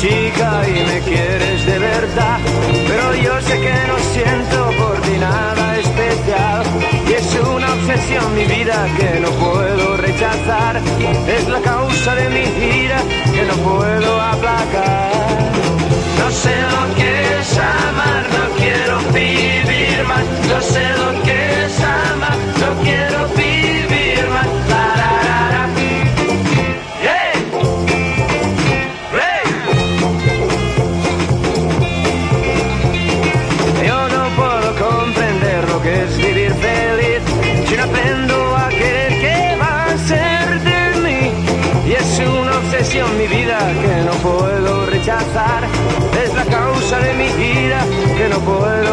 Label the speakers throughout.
Speaker 1: chica y me quieres de verdad, pero yo sé que no siento por ti nada especial. Y es una obsesión mi vida que no puedo rechazar, es la causa de mi mi vida que no puedo rechazar, es la causa de mi ira que no puedo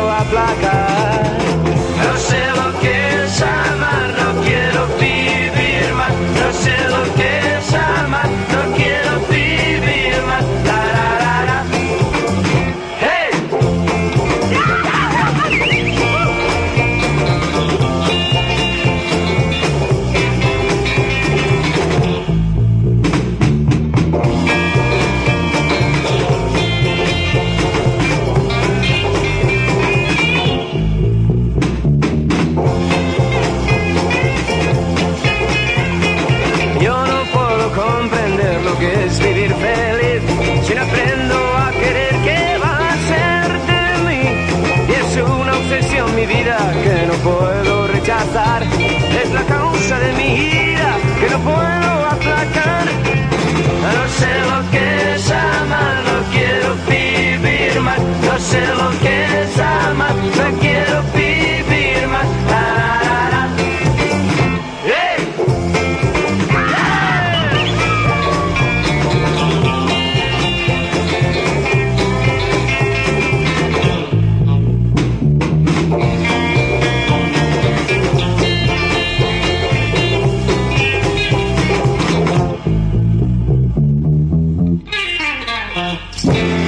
Speaker 1: boy. Bye.